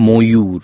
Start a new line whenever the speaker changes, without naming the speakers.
ময়ূর।